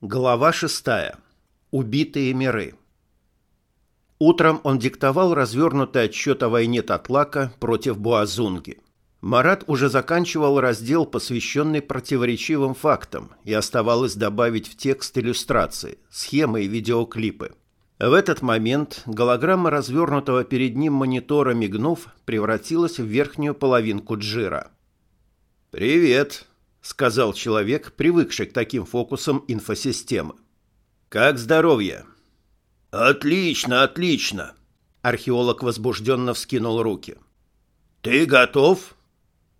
Глава шестая. Убитые миры. Утром он диктовал развернутый отчет о войне Татлака против Буазунги. Марат уже заканчивал раздел, посвященный противоречивым фактам, и оставалось добавить в текст иллюстрации, схемы и видеоклипы. В этот момент голограмма развернутого перед ним монитора, мигнув, превратилась в верхнюю половинку джира. «Привет», — сказал человек, привыкший к таким фокусам инфосистемы. «Как здоровье?» «Отлично, отлично!» Археолог возбужденно вскинул руки. «Ты готов?»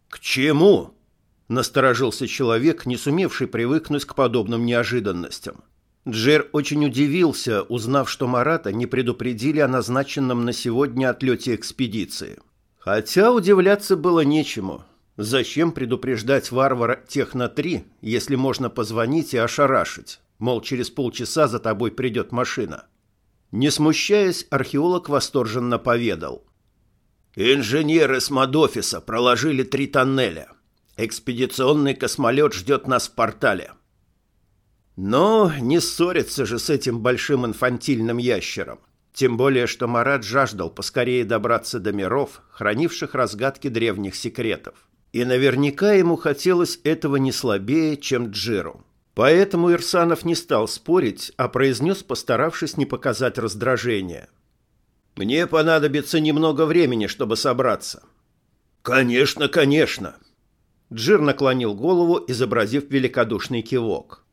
«К чему?» — насторожился человек, не сумевший привыкнуть к подобным неожиданностям. Джер очень удивился, узнав, что Марата не предупредили о назначенном на сегодня отлете экспедиции. Хотя удивляться было нечему. Зачем предупреждать варвара Техно-3, если можно позвонить и ошарашить? Мол, через полчаса за тобой придет машина. Не смущаясь, археолог восторженно поведал. «Инженеры с Мадофиса проложили три тоннеля. Экспедиционный космолет ждет нас в портале». Но не ссориться же с этим большим инфантильным ящером. Тем более, что Марат жаждал поскорее добраться до миров, хранивших разгадки древних секретов. И наверняка ему хотелось этого не слабее, чем Джиру. Поэтому Ирсанов не стал спорить, а произнес, постаравшись не показать раздражения. «Мне понадобится немного времени, чтобы собраться». «Конечно, конечно!» Джир наклонил голову, изобразив великодушный кивок.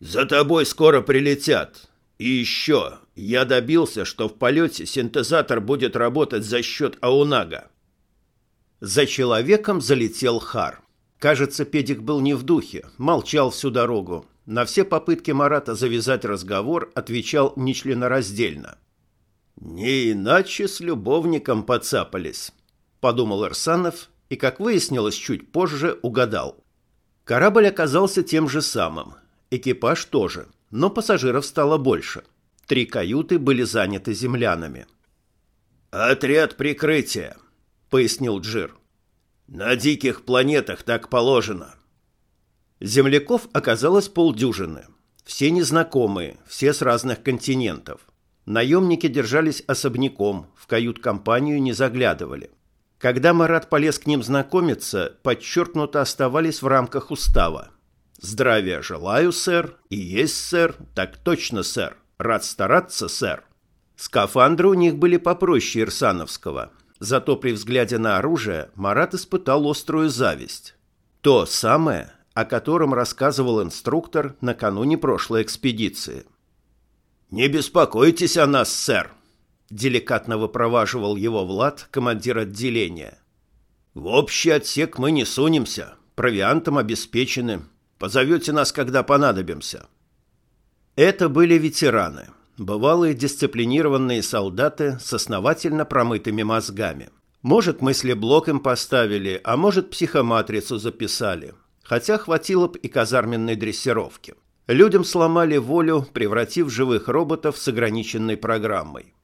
«За тобой скоро прилетят. И еще, я добился, что в полете синтезатор будет работать за счет Аунага. За человеком залетел Хар. Кажется, Педик был не в духе, молчал всю дорогу. На все попытки Марата завязать разговор отвечал нечленораздельно. «Не иначе с любовником поцапались», — подумал Арсанов и, как выяснилось чуть позже, угадал. Корабль оказался тем же самым, экипаж тоже, но пассажиров стало больше. Три каюты были заняты землянами. «Отряд прикрытия», пояснил Джир. На диких планетах так положено. Земляков оказалось полдюжины. Все незнакомые, все с разных континентов. Наемники держались особняком, в кают-компанию не заглядывали. Когда Марат полез к ним знакомиться, подчеркнуто оставались в рамках устава. «Здравия желаю, сэр, и есть, сэр, так точно, сэр. Рад стараться, сэр». Скафандры у них были попроще Ирсановского, Зато при взгляде на оружие Марат испытал острую зависть. То самое, о котором рассказывал инструктор накануне прошлой экспедиции. «Не беспокойтесь о нас, сэр», – деликатно выпроваживал его Влад, командир отделения. «В общий отсек мы не сунемся, провиантом обеспечены. Позовете нас, когда понадобимся». Это были ветераны – бывалые дисциплинированные солдаты с основательно промытыми мозгами. Может, мыслеблок им поставили, а может, психоматрицу записали. Хотя хватило б и казарменной дрессировки. Людям сломали волю, превратив живых роботов с ограниченной программой.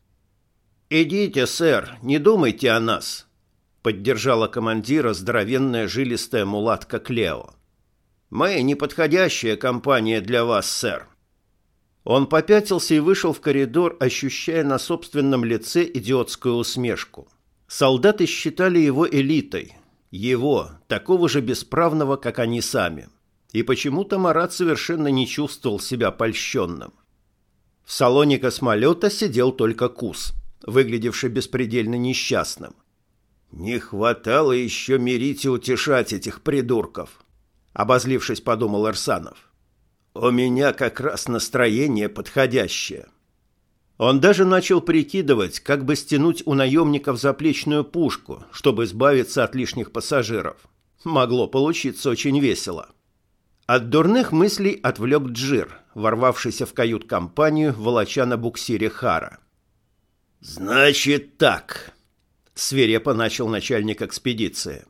«Идите, сэр, не думайте о нас», — поддержала командира здоровенная жилистая мулатка Клео. «Мы неподходящая компания для вас, сэр. Он попятился и вышел в коридор, ощущая на собственном лице идиотскую усмешку. Солдаты считали его элитой. Его, такого же бесправного, как они сами. И почему-то Марат совершенно не чувствовал себя польщенным. В салоне космолета сидел только Кус, выглядевший беспредельно несчастным. «Не хватало еще мирить и утешать этих придурков», — обозлившись, подумал Арсанов. У меня как раз настроение подходящее. Он даже начал прикидывать, как бы стянуть у наемников заплечную пушку, чтобы избавиться от лишних пассажиров. Могло получиться очень весело. От дурных мыслей отвлек Джир, ворвавшийся в кают-компанию, волоча на буксире Хара. «Значит так», — свирепо начал начальник экспедиции.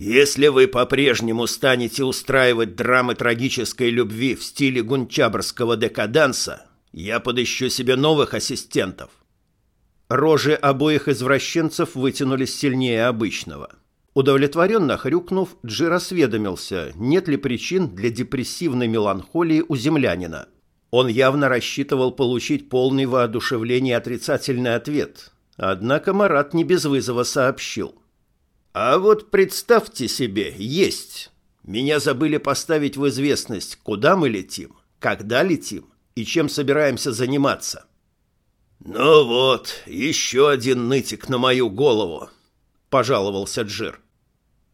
Если вы по-прежнему станете устраивать драмы трагической любви в стиле гунчабрского декаданса, я подыщу себе новых ассистентов. Рожи обоих извращенцев вытянулись сильнее обычного. Удовлетворенно хрюкнув, Джир осведомился, нет ли причин для депрессивной меланхолии у землянина. Он явно рассчитывал получить полный воодушевление отрицательный ответ. Однако Марат не без вызова сообщил. «А вот представьте себе, есть. Меня забыли поставить в известность, куда мы летим, когда летим и чем собираемся заниматься». «Ну вот, еще один нытик на мою голову», — пожаловался Джир.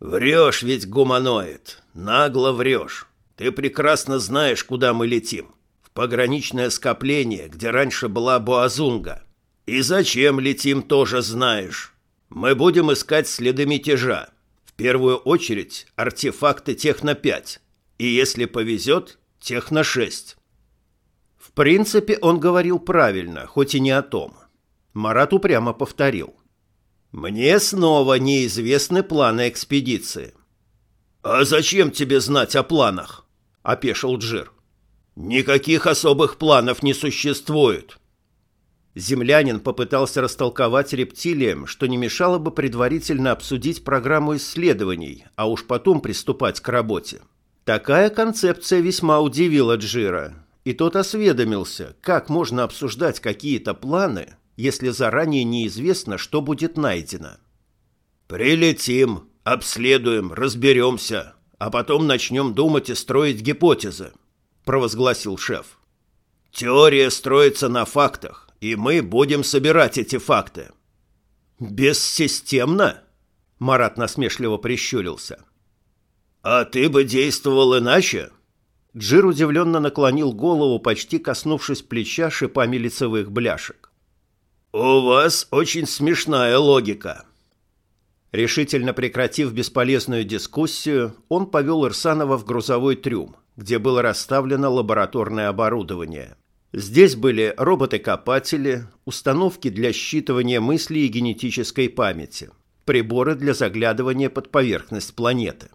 «Врешь ведь, гуманоид, нагло врешь. Ты прекрасно знаешь, куда мы летим. В пограничное скопление, где раньше была Буазунга. И зачем летим, тоже знаешь. Мы будем искать следы мятежа. В первую очередь артефакты Техно-5. И если повезет, Техно-6». В принципе, он говорил правильно, хоть и не о том. Марат упрямо повторил. «Мне снова неизвестны планы экспедиции». «А зачем тебе знать о планах?» – опешил Джир. «Никаких особых планов не существует». Землянин попытался растолковать рептилиям, что не мешало бы предварительно обсудить программу исследований, а уж потом приступать к работе. Такая концепция весьма удивила Джира, и тот осведомился, как можно обсуждать какие-то планы, если заранее неизвестно, что будет найдено. «Прилетим, обследуем, разберемся, а потом начнем думать и строить гипотезы», – провозгласил шеф. «Теория строится на фактах, и мы будем собирать эти факты». «Бессистемно?» – Марат насмешливо прищурился. «А ты бы действовал иначе?» Джир удивленно наклонил голову, почти коснувшись плеча шипами лицевых бляшек. «У вас очень смешная логика». Решительно прекратив бесполезную дискуссию, он повел Ирсанова в грузовой трюм, где было расставлено лабораторное оборудование. Здесь были роботы-копатели, установки для считывания мыслей и генетической памяти, приборы для заглядывания под поверхность планеты.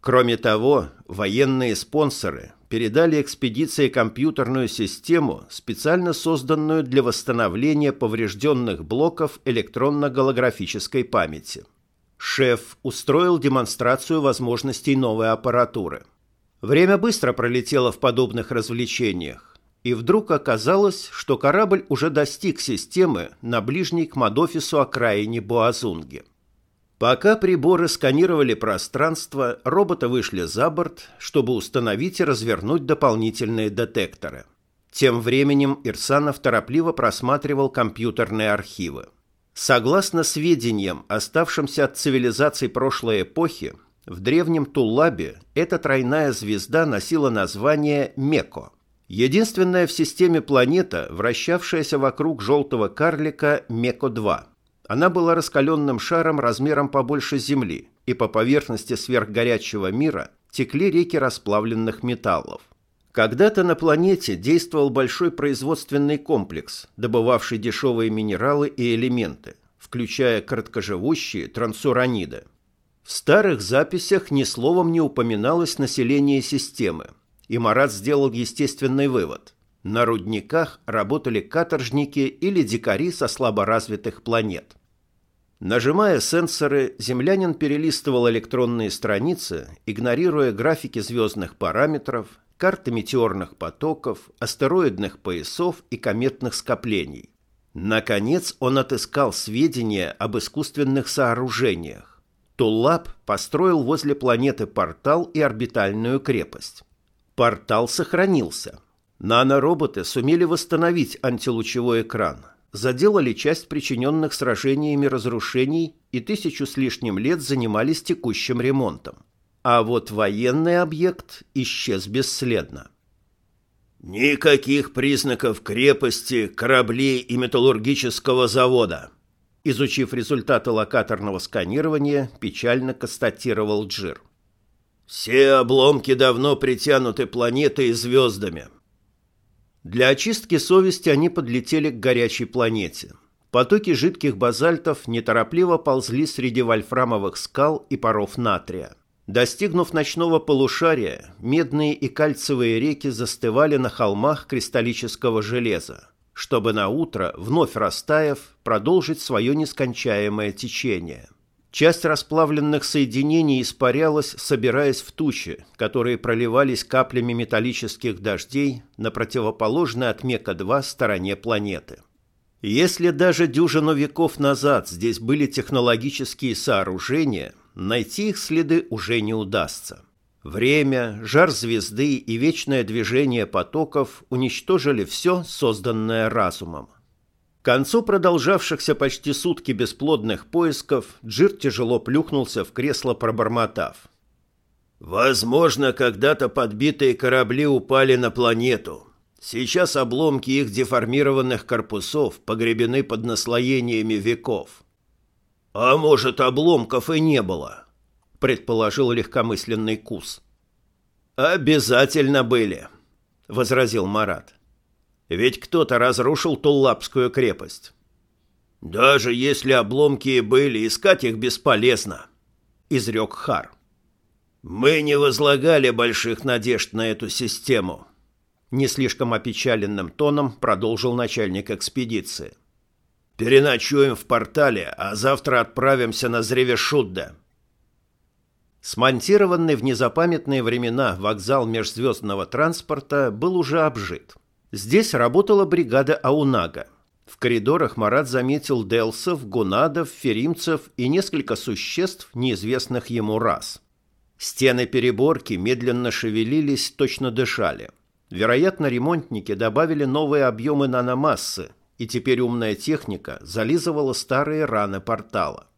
Кроме того, военные спонсоры передали экспедиции компьютерную систему, специально созданную для восстановления поврежденных блоков электронно-голографической памяти. Шеф устроил демонстрацию возможностей новой аппаратуры. Время быстро пролетело в подобных развлечениях, и вдруг оказалось, что корабль уже достиг системы на ближней к Мадофису окраине Буазунги. Пока приборы сканировали пространство, роботы вышли за борт, чтобы установить и развернуть дополнительные детекторы. Тем временем Ирсанов торопливо просматривал компьютерные архивы. Согласно сведениям, оставшимся от цивилизаций прошлой эпохи, в древнем Туллабе эта тройная звезда носила название Меко. Единственная в системе планета, вращавшаяся вокруг желтого карлика Меко-2. Она была раскаленным шаром размером побольше Земли, и по поверхности сверхгорячего мира текли реки расплавленных металлов. Когда-то на планете действовал большой производственный комплекс, добывавший дешевые минералы и элементы, включая короткоживущие трансураниды. В старых записях ни словом не упоминалось население системы, и Марат сделал естественный вывод. На рудниках работали каторжники или дикари со слаборазвитых планет. Нажимая сенсоры, землянин перелистывал электронные страницы, игнорируя графики звездных параметров, карты метеорных потоков, астероидных поясов и кометных скоплений. Наконец он отыскал сведения об искусственных сооружениях. Туллап построил возле планеты портал и орбитальную крепость. Портал сохранился – Нанороботы сумели восстановить антилучевой экран, заделали часть причиненных сражениями разрушений и тысячу с лишним лет занимались текущим ремонтом. А вот военный объект исчез бесследно. «Никаких признаков крепости, кораблей и металлургического завода», изучив результаты локаторного сканирования, печально констатировал Джир. «Все обломки давно притянуты планетой и звездами. Для очистки совести они подлетели к горячей планете. Потоки жидких базальтов неторопливо ползли среди вольфрамовых скал и паров натрия. Достигнув ночного полушария, медные и кальциевые реки застывали на холмах кристаллического железа, чтобы на утро, вновь растаяв, продолжить свое нескончаемое течение. Часть расплавленных соединений испарялась, собираясь в тучи, которые проливались каплями металлических дождей на противоположной от Мека-2 стороне планеты. Если даже дюжину веков назад здесь были технологические сооружения, найти их следы уже не удастся. Время, жар звезды и вечное движение потоков уничтожили все, созданное разумом. К концу продолжавшихся почти сутки бесплодных поисков Джир тяжело плюхнулся в кресло, пробормотав. «Возможно, когда-то подбитые корабли упали на планету. Сейчас обломки их деформированных корпусов погребены под наслоениями веков. А может, обломков и не было?» — предположил легкомысленный Кус. «Обязательно были», — возразил Марат. «Ведь кто-то разрушил Туллапскую крепость». «Даже если обломки и были, искать их бесполезно», — изрек Хар. «Мы не возлагали больших надежд на эту систему», — не слишком опечаленным тоном продолжил начальник экспедиции. «Переночуем в портале, а завтра отправимся на Зреве Шудда». Смонтированный в незапамятные времена вокзал межзвездного транспорта был уже обжит. Здесь работала бригада Аунага. В коридорах Марат заметил делсов, гунадов, феримцев и несколько существ, неизвестных ему рас. Стены переборки медленно шевелились, точно дышали. Вероятно, ремонтники добавили новые объемы наномассы, и теперь умная техника зализывала старые раны портала.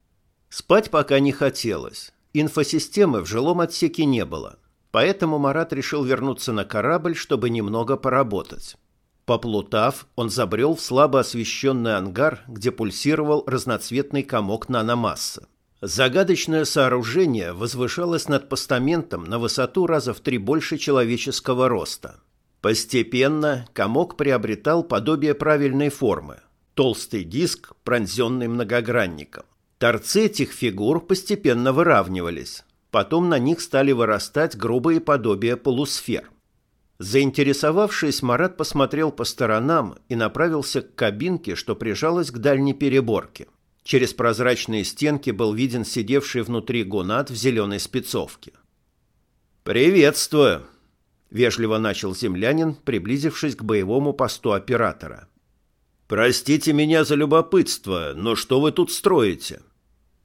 Спать пока не хотелось. Инфосистемы в жилом отсеке не было, поэтому Марат решил вернуться на корабль, чтобы немного поработать. Поплутав, он забрел в слабо освещенный ангар, где пульсировал разноцветный комок наномассы. Загадочное сооружение возвышалось над постаментом на высоту раза в три больше человеческого роста. Постепенно комок приобретал подобие правильной формы – толстый диск, пронзенный многогранником. Торцы этих фигур постепенно выравнивались. Потом на них стали вырастать грубые подобия полусфер. Заинтересовавшись, Марат посмотрел по сторонам и направился к кабинке, что прижалась к дальней переборке. Через прозрачные стенки был виден сидевший внутри гонат в зеленой спецовке. «Приветствую!» – вежливо начал землянин, приблизившись к боевому посту оператора. «Простите меня за любопытство, но что вы тут строите?»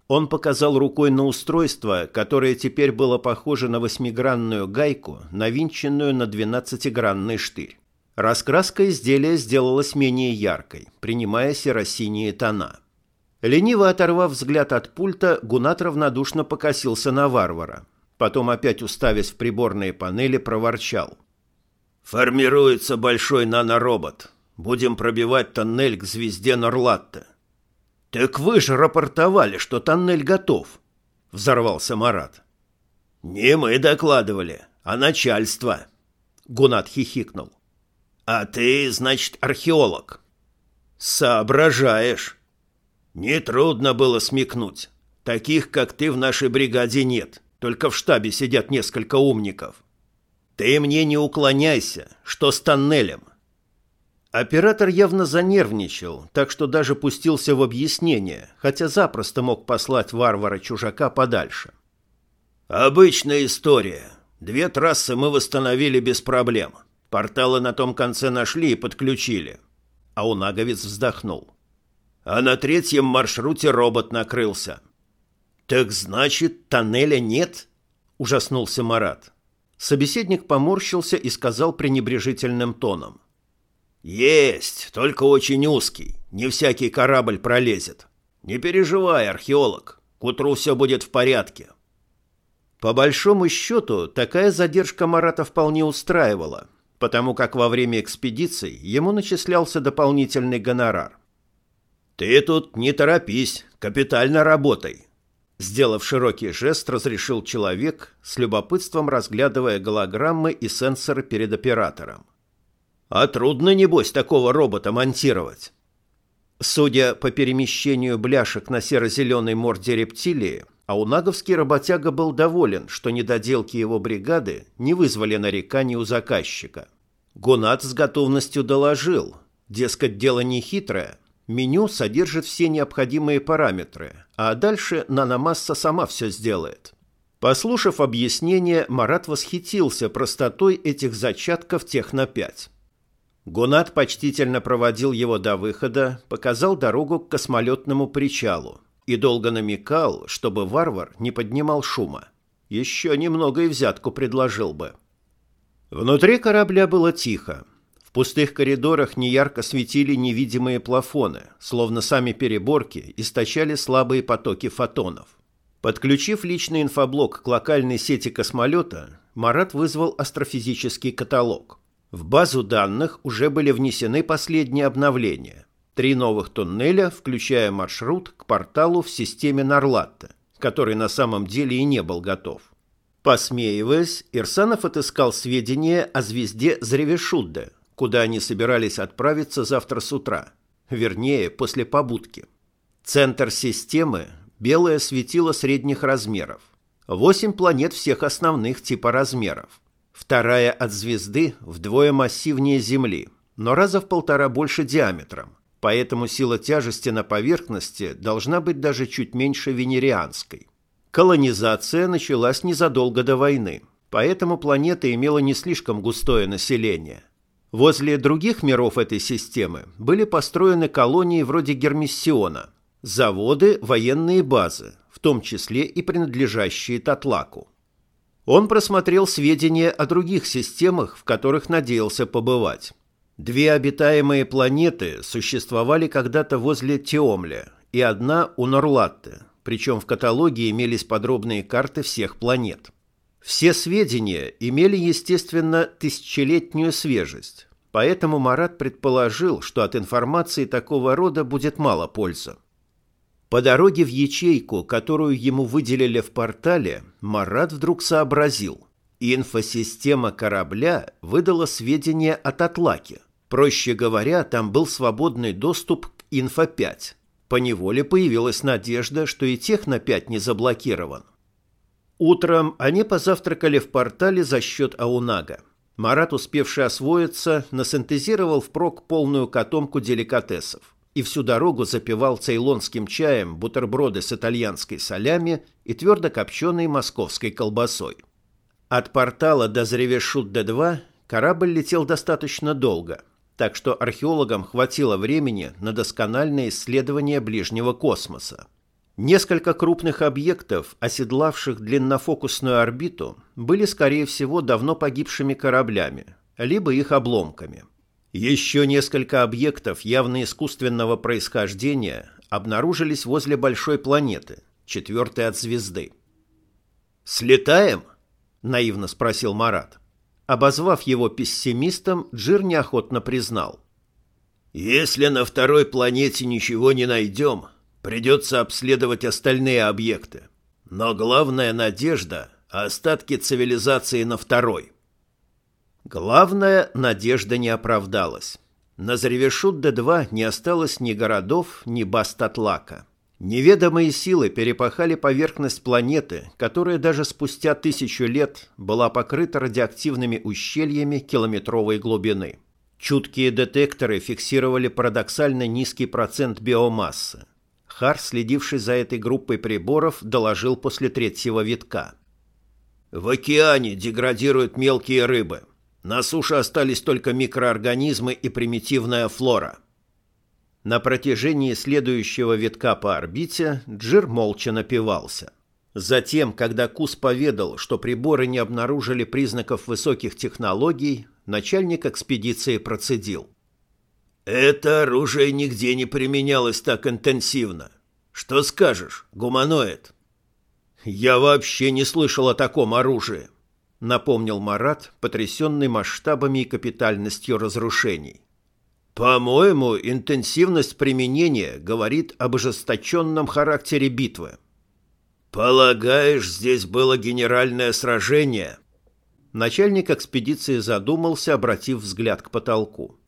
Он показал рукой на устройство, которое теперь было похоже на восьмигранную гайку, навинченную на двенадцатигранный штырь. Раскраска изделия сделалась менее яркой, принимая серо-синие тона. Лениво оторвав взгляд от пульта, Гунат равнодушно покосился на варвара. Потом, опять уставясь в приборные панели, проворчал. «Формируется большой наноробот. Будем пробивать тоннель к звезде Норлатте. «Так вы же рапортовали, что тоннель готов», — взорвался Марат. «Не мы докладывали, а начальство», — Гунат хихикнул. «А ты, значит, археолог?» «Соображаешь». «Нетрудно было смекнуть. Таких, как ты, в нашей бригаде нет, только в штабе сидят несколько умников. Ты мне не уклоняйся, что с тоннелем?» Оператор явно занервничал, так что даже пустился в объяснение, хотя запросто мог послать варвара-чужака подальше. «Обычная история. Две трассы мы восстановили без проблем. Порталы на том конце нашли и подключили». А унаговец вздохнул. «А на третьем маршруте робот накрылся». «Так значит, тоннеля нет?» – ужаснулся Марат. Собеседник поморщился и сказал пренебрежительным тоном. «Есть, только очень узкий. Не всякий корабль пролезет. Не переживай, археолог. К утру все будет в порядке». По большому счету, такая задержка Марата вполне устраивала, потому как во время экспедиций ему начислялся дополнительный гонорар. «Ты тут не торопись, капитально работай», Сделав широкий жест, разрешил человек, с любопытством разглядывая голограммы и сенсоры перед оператором. А трудно, небось, такого робота монтировать. Судя по перемещению бляшек на серо-зеленой морде рептилии, аунаговский работяга был доволен, что недоделки его бригады не вызвали нареканий у заказчика. Гунат с готовностью доложил, дескать, дело не хитрое, Меню содержит все необходимые параметры, а дальше наномасса сама все сделает. Послушав объяснение, Марат восхитился простотой этих зачатков Техно-5. Гунат почтительно проводил его до выхода, показал дорогу к космолетному причалу и долго намекал, чтобы варвар не поднимал шума. Еще немного и взятку предложил бы. Внутри корабля было тихо. В пустых коридорах неярко светили невидимые плафоны, словно сами переборки источали слабые потоки фотонов. Подключив личный инфоблок к локальной сети космолета, Марат вызвал астрофизический каталог – в базу данных уже были внесены последние обновления. Три новых туннеля, включая маршрут к порталу в системе Нарлатта, который на самом деле и не был готов. Посмеиваясь, Ирсанов отыскал сведения о звезде Зревешудде, куда они собирались отправиться завтра с утра, вернее, после побудки. Центр системы – белое светило средних размеров. Восемь планет всех основных типа размеров. Вторая от звезды вдвое массивнее Земли, но раза в полтора больше диаметром, поэтому сила тяжести на поверхности должна быть даже чуть меньше венерианской. Колонизация началась незадолго до войны, поэтому планета имела не слишком густое население. Возле других миров этой системы были построены колонии вроде Гермиссиона, заводы, военные базы, в том числе и принадлежащие Татлаку. Он просмотрел сведения о других системах, в которых надеялся побывать. Две обитаемые планеты существовали когда-то возле Теомля и одна у Норлатте, причем в каталоге имелись подробные карты всех планет. Все сведения имели, естественно, тысячелетнюю свежесть, поэтому Марат предположил, что от информации такого рода будет мало пользы. По дороге в ячейку, которую ему выделили в портале, Марат вдруг сообразил. Инфосистема корабля выдала сведения от Атлаки. Проще говоря, там был свободный доступ к Инфо-5. Поневоле появилась надежда, что и Техно-5 не заблокирован. Утром они позавтракали в портале за счет Аунага. Марат, успевший освоиться, насинтезировал впрок полную котомку деликатесов и всю дорогу запивал цейлонским чаем бутерброды с итальянской солями и твердо копченой московской колбасой. От портала до Зревешут-Д2 корабль летел достаточно долго, так что археологам хватило времени на доскональное исследование ближнего космоса. Несколько крупных объектов, оседлавших длиннофокусную орбиту, были, скорее всего, давно погибшими кораблями, либо их обломками – еще несколько объектов явно искусственного происхождения обнаружились возле большой планеты, четвертой от звезды. «Слетаем?» – наивно спросил Марат. Обозвав его пессимистом, Джир неохотно признал. «Если на второй планете ничего не найдем, придется обследовать остальные объекты. Но главная надежда – остатки цивилизации на второй. Главная надежда не оправдалась. На Заревешут-Д2 не осталось ни городов, ни Бастатлака. Неведомые силы перепахали поверхность планеты, которая даже спустя тысячу лет была покрыта радиоактивными ущельями километровой глубины. Чуткие детекторы фиксировали парадоксально низкий процент биомассы. Хар, следивший за этой группой приборов, доложил после третьего витка. «В океане деградируют мелкие рыбы. На суше остались только микроорганизмы и примитивная флора. На протяжении следующего витка по орбите Джир молча напивался. Затем, когда Кус поведал, что приборы не обнаружили признаков высоких технологий, начальник экспедиции процедил. «Это оружие нигде не применялось так интенсивно. Что скажешь, гуманоид?» «Я вообще не слышал о таком оружии», напомнил Марат, потрясенный масштабами и капитальностью разрушений. «По-моему, интенсивность применения говорит об ожесточенном характере битвы». «Полагаешь, здесь было генеральное сражение?» Начальник экспедиции задумался, обратив взгляд к потолку.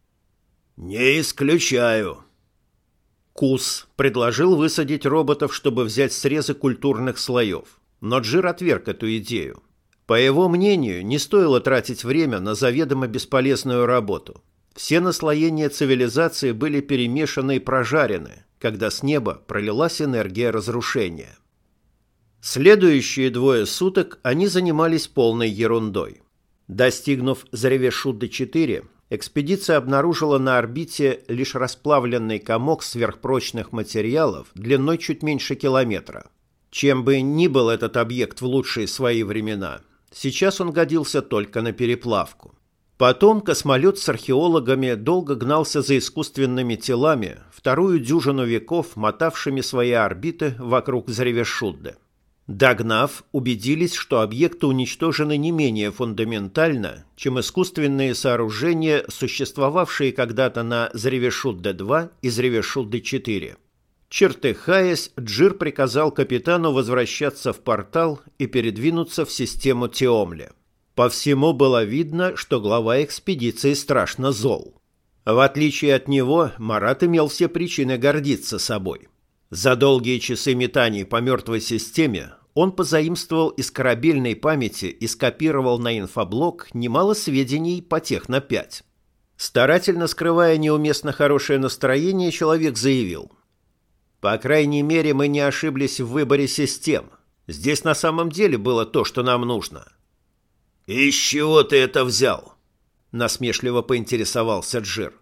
«Не исключаю». Кус предложил высадить роботов, чтобы взять срезы культурных слоев, но Джир отверг эту идею. По его мнению, не стоило тратить время на заведомо бесполезную работу. Все наслоения цивилизации были перемешаны и прожарены, когда с неба пролилась энергия разрушения. Следующие двое суток они занимались полной ерундой. Достигнув Заревешудды-4, экспедиция обнаружила на орбите лишь расплавленный комок сверхпрочных материалов длиной чуть меньше километра. Чем бы ни был этот объект в лучшие свои времена, сейчас он годился только на переплавку. Потом космолет с археологами долго гнался за искусственными телами, вторую дюжину веков мотавшими свои орбиты вокруг Заревешудды. Догнав, убедились, что объекты уничтожены не менее фундаментально, чем искусственные сооружения, существовавшие когда-то на Зревешудде-2 и Зревешудде-4. Чертыхаясь, Джир приказал капитану возвращаться в портал и передвинуться в систему Теомля. По всему было видно, что глава экспедиции страшно зол. В отличие от него, Марат имел все причины гордиться собой – за долгие часы метаний по мертвой системе он позаимствовал из корабельной памяти и скопировал на инфоблок немало сведений по Техно-5. Старательно скрывая неуместно хорошее настроение, человек заявил. «По крайней мере, мы не ошиблись в выборе систем. Здесь на самом деле было то, что нам нужно». «Из чего ты это взял?» – насмешливо поинтересовался Джир.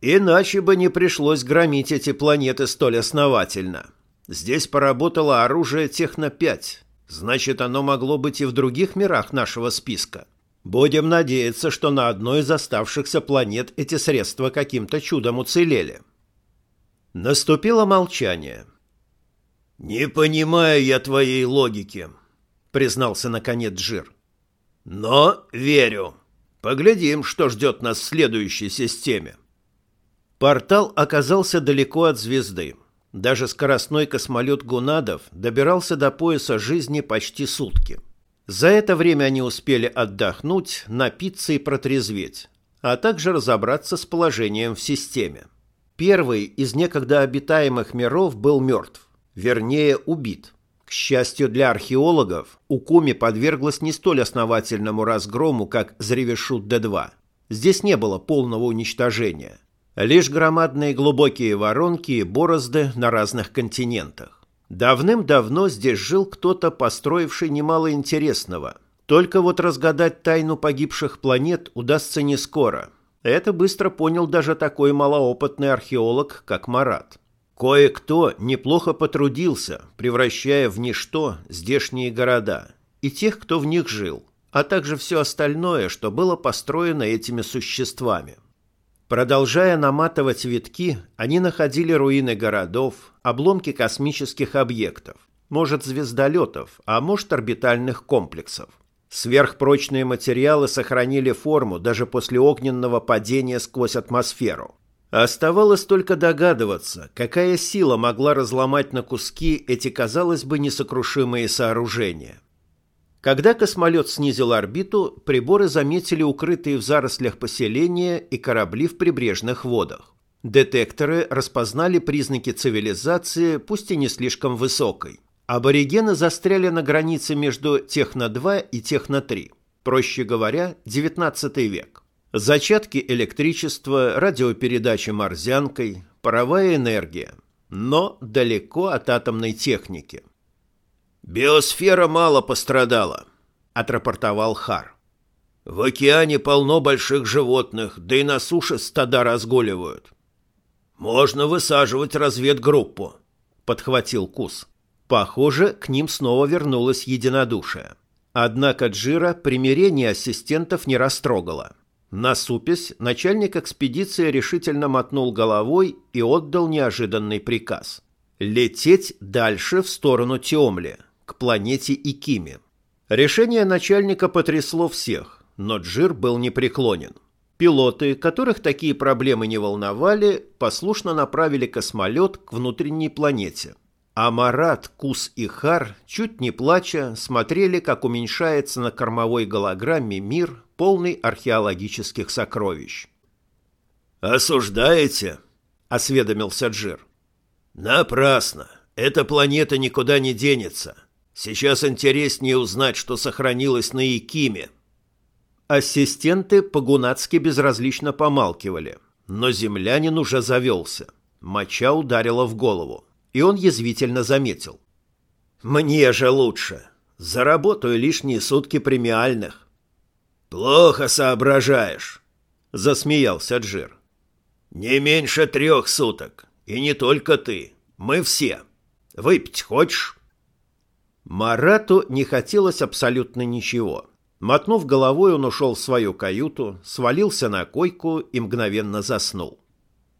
Иначе бы не пришлось громить эти планеты столь основательно. Здесь поработало оружие Техно-5. Значит, оно могло быть и в других мирах нашего списка. Будем надеяться, что на одной из оставшихся планет эти средства каким-то чудом уцелели. Наступило молчание. «Не понимаю я твоей логики», — признался наконец Джир. «Но верю. Поглядим, что ждет нас в следующей системе». Портал оказался далеко от звезды. Даже скоростной космолет Гунадов добирался до пояса жизни почти сутки. За это время они успели отдохнуть, напиться и протрезветь, а также разобраться с положением в системе. Первый из некогда обитаемых миров был мертв, вернее убит. К счастью для археологов, Укуми подверглась не столь основательному разгрому, как Зревешут-Д2. Здесь не было полного уничтожения – Лишь громадные глубокие воронки и борозды на разных континентах. Давным-давно здесь жил кто-то, построивший немало интересного. Только вот разгадать тайну погибших планет удастся не скоро. Это быстро понял даже такой малоопытный археолог, как Марат. Кое-кто неплохо потрудился, превращая в ничто здешние города и тех, кто в них жил, а также все остальное, что было построено этими существами – Продолжая наматывать витки, они находили руины городов, обломки космических объектов, может звездолетов, а может орбитальных комплексов. Сверхпрочные материалы сохранили форму даже после огненного падения сквозь атмосферу. Оставалось только догадываться, какая сила могла разломать на куски эти, казалось бы, несокрушимые сооружения – когда космолет снизил орбиту, приборы заметили укрытые в зарослях поселения и корабли в прибрежных водах. Детекторы распознали признаки цивилизации, пусть и не слишком высокой. Аборигены застряли на границе между Техно-2 и Техно-3. Проще говоря, 19 век. Зачатки электричества, радиопередачи морзянкой, паровая энергия. Но далеко от атомной техники. «Биосфера мало пострадала», — отрапортовал Хар. «В океане полно больших животных, да и на суше стада разгуливают». «Можно высаживать разведгруппу», — подхватил Кус. Похоже, к ним снова вернулось единодушие. Однако Джира примирение ассистентов не растрогало. Насупясь, начальник экспедиции решительно мотнул головой и отдал неожиданный приказ. Лететь дальше в сторону Теомли — к планете Икими. Решение начальника потрясло всех, но Джир был непреклонен. Пилоты, которых такие проблемы не волновали, послушно направили космолет к внутренней планете. А Марат, Кус и Хар, чуть не плача, смотрели, как уменьшается на кормовой голограмме мир, полный археологических сокровищ. «Осуждаете?» – осведомился Джир. «Напрасно. Эта планета никуда не денется. Сейчас интереснее узнать, что сохранилось на Якиме. Ассистенты по-гунацки безразлично помалкивали, но землянин уже завелся. Моча ударила в голову, и он язвительно заметил. «Мне же лучше. Заработаю лишние сутки премиальных». «Плохо соображаешь», — засмеялся Джир. «Не меньше трех суток. И не только ты. Мы все. Выпить хочешь?» Марату не хотелось абсолютно ничего. Мотнув головой, он ушел в свою каюту, свалился на койку и мгновенно заснул.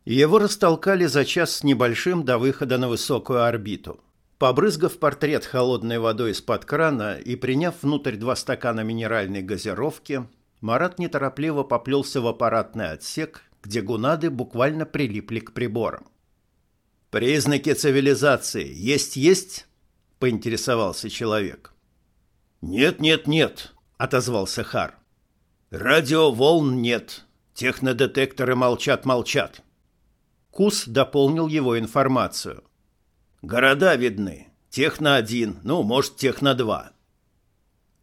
Его растолкали за час с небольшим до выхода на высокую орбиту. Побрызгав портрет холодной водой из-под крана и приняв внутрь два стакана минеральной газировки, Марат неторопливо поплелся в аппаратный отсек, где гунады буквально прилипли к приборам. «Признаки цивилизации есть-есть?» — поинтересовался человек. «Нет-нет-нет», — отозвался Хар. «Радиоволн нет. Технодетекторы молчат-молчат». Кус дополнил его информацию. «Города видны. Техно-1, ну, может, Техно-2».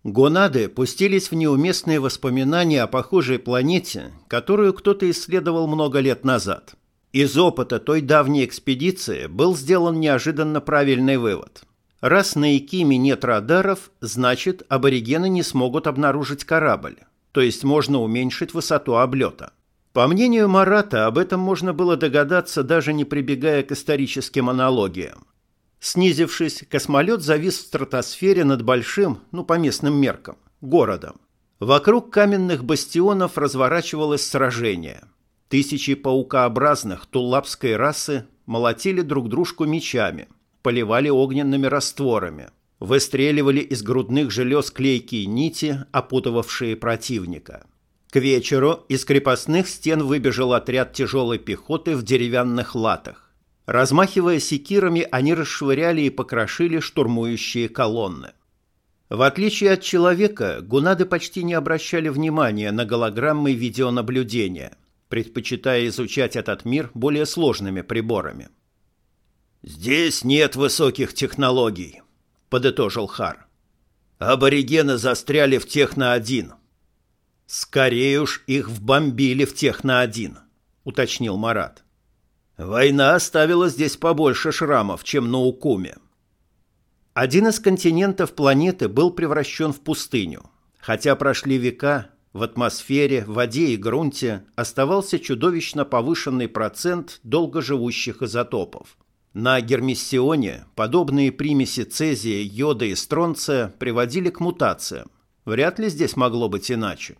Гонады пустились в неуместные воспоминания о похожей планете, которую кто-то исследовал много лет назад. Из опыта той давней экспедиции был сделан неожиданно правильный вывод – Раз на Икиме нет радаров, значит, аборигены не смогут обнаружить корабль, то есть можно уменьшить высоту облета. По мнению Марата, об этом можно было догадаться, даже не прибегая к историческим аналогиям. Снизившись, космолет завис в стратосфере над большим, ну по местным меркам, городом. Вокруг каменных бастионов разворачивалось сражение. Тысячи паукообразных туллапской расы молотили друг дружку мечами, поливали огненными растворами, выстреливали из грудных желез клейкие нити, опутывавшие противника. К вечеру из крепостных стен выбежал отряд тяжелой пехоты в деревянных латах. Размахивая секирами, они расшвыряли и покрошили штурмующие колонны. В отличие от человека, гунады почти не обращали внимания на голограммы видеонаблюдения, предпочитая изучать этот мир более сложными приборами. «Здесь нет высоких технологий», — подытожил Хар. «Аборигены застряли в Техно-1». «Скорее уж их вбомбили в Техно-1», — уточнил Марат. «Война оставила здесь побольше шрамов, чем на Укуме». Один из континентов планеты был превращен в пустыню. Хотя прошли века, в атмосфере, воде и грунте оставался чудовищно повышенный процент долгоживущих изотопов. На Гермиссионе подобные примеси цезия, йода и стронция приводили к мутациям. Вряд ли здесь могло быть иначе.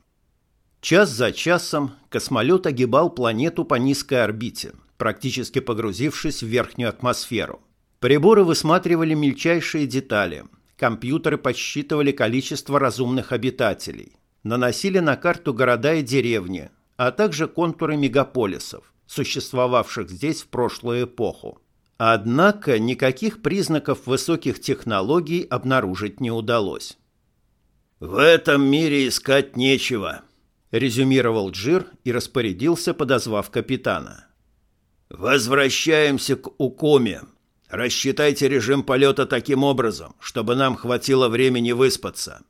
Час за часом космолет огибал планету по низкой орбите, практически погрузившись в верхнюю атмосферу. Приборы высматривали мельчайшие детали, компьютеры подсчитывали количество разумных обитателей, наносили на карту города и деревни, а также контуры мегаполисов, существовавших здесь в прошлую эпоху. Однако никаких признаков высоких технологий обнаружить не удалось. «В этом мире искать нечего», — резюмировал Джир и распорядился, подозвав капитана. «Возвращаемся к Укоме. Рассчитайте режим полета таким образом, чтобы нам хватило времени выспаться».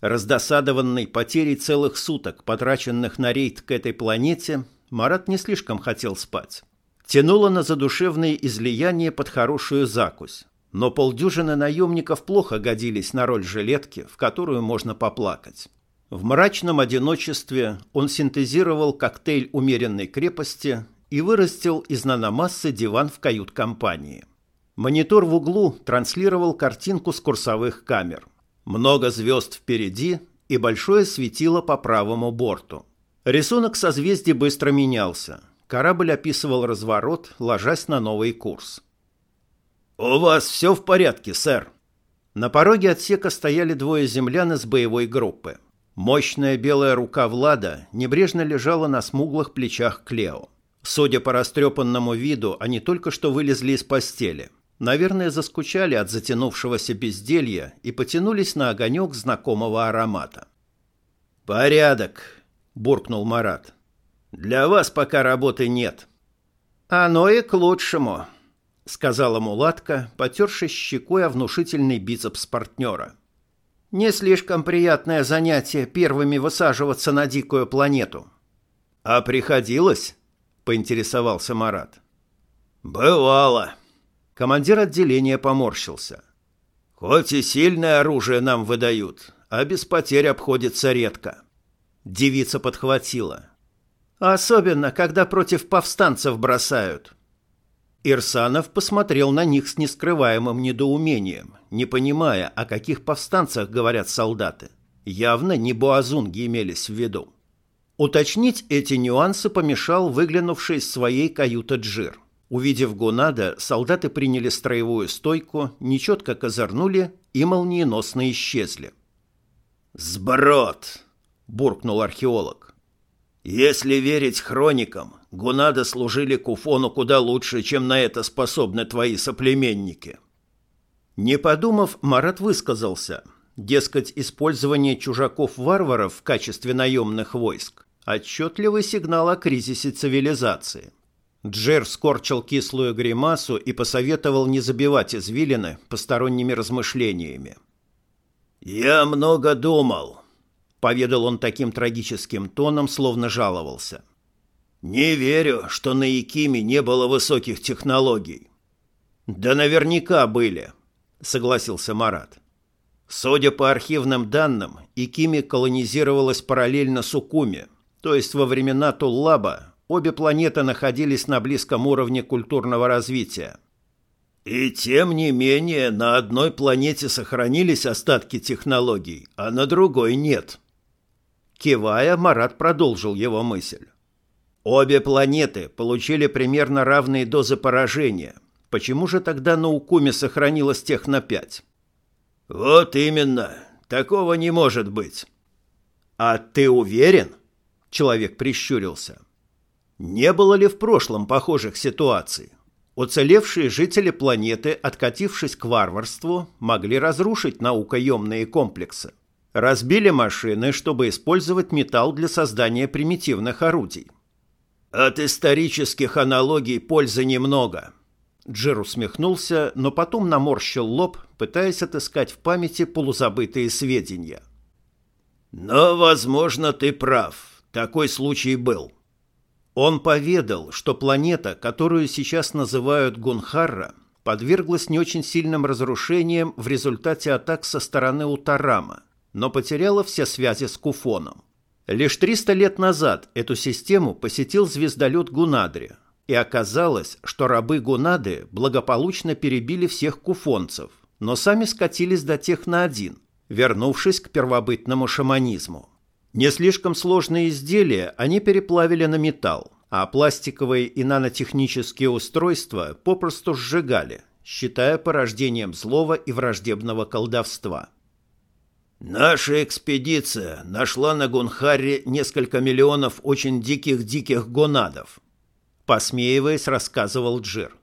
Раздосадованный потерей целых суток, потраченных на рейд к этой планете, Марат не слишком хотел спать. Тянуло на задушевные излияния под хорошую закусь, но полдюжины наемников плохо годились на роль жилетки, в которую можно поплакать. В мрачном одиночестве он синтезировал коктейль умеренной крепости и вырастил из наномассы диван в кают-компании. Монитор в углу транслировал картинку с курсовых камер. Много звезд впереди и большое светило по правому борту. Рисунок созвездий быстро менялся – Корабль описывал разворот, ложась на новый курс. «У вас все в порядке, сэр?» На пороге отсека стояли двое землян из боевой группы. Мощная белая рука Влада небрежно лежала на смуглых плечах Клео. Судя по растрепанному виду, они только что вылезли из постели. Наверное, заскучали от затянувшегося безделья и потянулись на огонек знакомого аромата. «Порядок», — буркнул Марат. Для вас пока работы нет. Оно и к лучшему, сказала мулатка, потершись щекой о внушительный бицепс партнера. Не слишком приятное занятие первыми высаживаться на дикую планету. А приходилось? Поинтересовался Марат. Бывало. Командир отделения поморщился. Хоть и сильное оружие нам выдают, а без потерь обходится редко. Девица подхватила. Особенно, когда против повстанцев бросают. Ирсанов посмотрел на них с нескрываемым недоумением, не понимая, о каких повстанцах говорят солдаты. Явно не буазунги имелись в виду. Уточнить эти нюансы помешал выглянувший из своей каюты Джир. Увидев Гунада, солдаты приняли строевую стойку, нечетко козырнули и молниеносно исчезли. «Сброд!» – буркнул археолог. «Если верить хроникам, Гунады служили Куфону куда лучше, чем на это способны твои соплеменники». Не подумав, Марат высказался. Дескать, использование чужаков-варваров в качестве наемных войск – отчетливый сигнал о кризисе цивилизации. Джер скорчил кислую гримасу и посоветовал не забивать извилины посторонними размышлениями. «Я много думал», — поведал он таким трагическим тоном, словно жаловался. «Не верю, что на Якиме не было высоких технологий». «Да наверняка были», — согласился Марат. Судя по архивным данным, Икими колонизировалась параллельно Сукуми, то есть во времена Туллаба обе планеты находились на близком уровне культурного развития. И тем не менее, на одной планете сохранились остатки технологий, а на другой нет. Кивая, Марат продолжил его мысль. Обе планеты получили примерно равные дозы поражения. Почему же тогда на Укуме сохранилось техно-5? Вот именно. Такого не может быть. А ты уверен? Человек прищурился. Не было ли в прошлом похожих ситуаций? Уцелевшие жители планеты, откатившись к варварству, могли разрушить наукоемные комплексы. Разбили машины, чтобы использовать металл для создания примитивных орудий. От исторических аналогий пользы немного. Джир усмехнулся, но потом наморщил лоб, пытаясь отыскать в памяти полузабытые сведения. Но, возможно, ты прав. Такой случай был. Он поведал, что планета, которую сейчас называют Гунхарра, подверглась не очень сильным разрушениям в результате атак со стороны Утарама, но потеряла все связи с Куфоном. Лишь 300 лет назад эту систему посетил звездолет Гунадри, и оказалось, что рабы Гунады благополучно перебили всех куфонцев, но сами скатились до тех на один, вернувшись к первобытному шаманизму. Не слишком сложные изделия они переплавили на металл, а пластиковые и нанотехнические устройства попросту сжигали, считая порождением злого и враждебного колдовства. «Наша экспедиция нашла на Гунхаре несколько миллионов очень диких-диких гонадов», посмеиваясь, рассказывал Джир.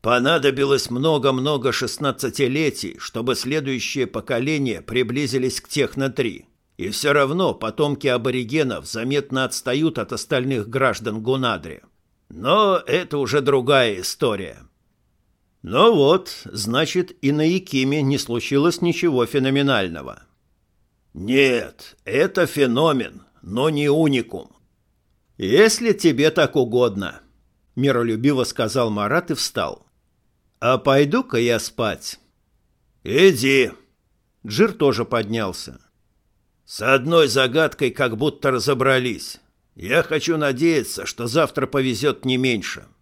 Понадобилось много-много шестнадцатилетий, чтобы следующее поколение приблизились к Техно-3. И все равно потомки аборигенов заметно отстают от остальных граждан Гунадри. Но это уже другая история. Ну вот, значит, и на Якиме не случилось ничего феноменального. Нет, это феномен, но не уникум. Если тебе так угодно, миролюбиво сказал Марат и встал. А пойду-ка я спать. Иди. Джир тоже поднялся. С одной загадкой как будто разобрались. Я хочу надеяться, что завтра повезет не меньше. —